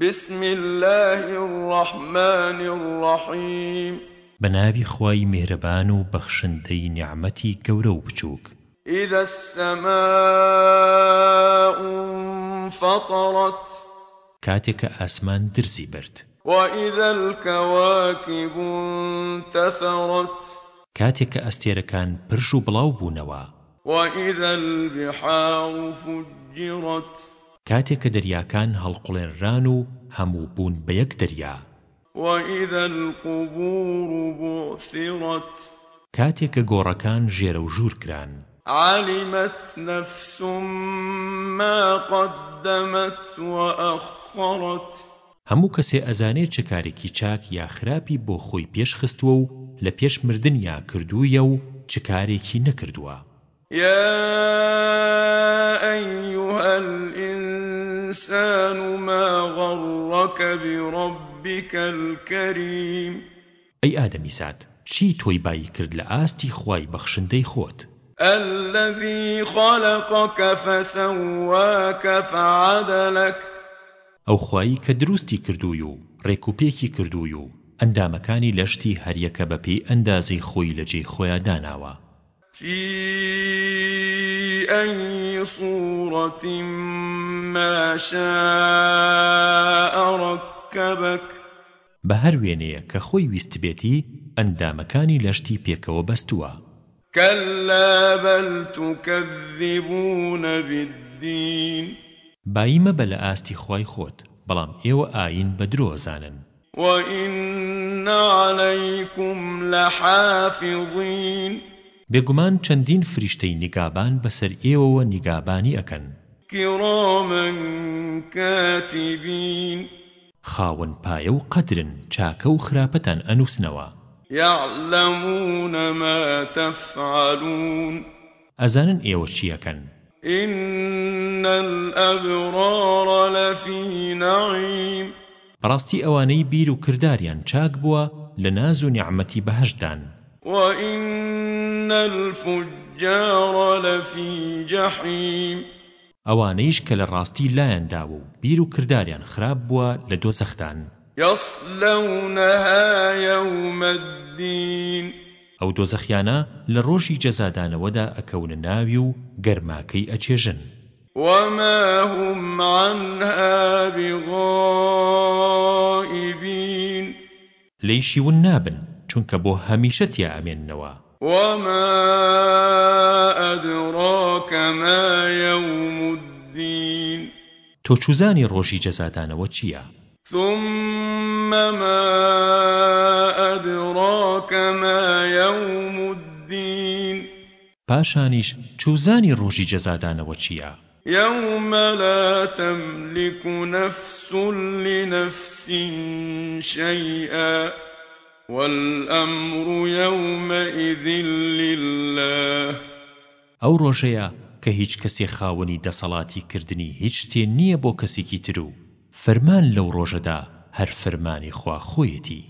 بسم الله الرحمن الرحيم بنابي خواي مهربان وبخشنتي نعمتي كورو بچوك إذا السماء انفطرت كاتك أسمان درزي برد وإذا الكواكب انتثرت كاتك أستيركان برجو بلاو بونوا وإذا البحار فجرت کاتێک کە دەریاکان هەڵقڵێنران و هەموو بوون بە یەک دەریا وَإِذَا الْقُبُورُ بُعْثِرَتْ کاتێک کە گۆڕەکان ژێرە و ژوور کران عَلِمَتْ نَفْسٌ مَا قَدَّمَتْ وَأَخَّرَتْ هەموو کەسێ ئەزانێت چه کارێکی چاک یا خراپی بۆ خۆی پێشخستووە و لە پێش مردنیا کردوویە و چه کارێکی نەکردووە يا أيها الإنسان الإنسان ما غرك بربك الكريم أي آدمي سات چی تۆی بایی کرد لە ئاستی خوای بەخشندەی خۆت الذي خلقك فسواك فعدلك ئەو خوایی کە دروستی کردووی و ڕێکوپێکی کردووی و ئەندامەکانی لەشتی هەریەکە بەپی ئەندازەی خۆی لەجێ خۆیان داناوە في أي صورة ما شاء ركبك بە هەر وێنەیە کە خۆی ویست بێتی ئەندامەکانی لەشتی پێکەوە بەستووە كلا بل تكذبون بالدين بايمة بلا آستي خواي خوت بلام إيو آين بدرو زانن وإن عليكم لحافظين بێگومان چەندین فریشتەی نیگابان بەسەر ئێوەوە نیگابانی ئەکەن کێڕۆمن کاتیبین خاون پایە و قەدرن چاکە و خراپەتان ئەنووسنەوە يعلمون ما تفعلون أزانا إيوة شيئا إن الأبرار لفي نعيم براستي أواني بيرو كرداريان چاك بوا لناز نعمتي بهجدان وإن الفجار لفي جحيم ئەوانەیش کە لە ڕاستی لایەنداوە و بیر و کرداریان خراپ بووە لە دۆزەختان يصلونها يوم الدين ئەو دۆزەخیانە لە ڕۆژی جەزادانەوەدا ئەکەونە ناوی و گەرماکەی ئەچێژن وما هم عنها بغائبين ليشي والنابن چونکە بۆ هەمیشە تیا ئەمێننەوە وما أدراك ما يوم الدين تۆ چوزانی ڕۆژی جەزادانەوە چییە؟ ثم ما أدراك ما يوم الدين پاشانیش چوزانی ڕۆژی جەزادانەوە چییە؟ يوم لا تملك نفس لنفس شيئا والأمر يومئذ لله ئەو ڕۆژەیە کە هیچ کەسێ خاوەنی دەسەڵاتی کردنی هیچ شتێ نییە بۆ کەسێکی تر و فەرمان لەو ڕۆژەدا هەر فەرمانی خوا خۆیەتی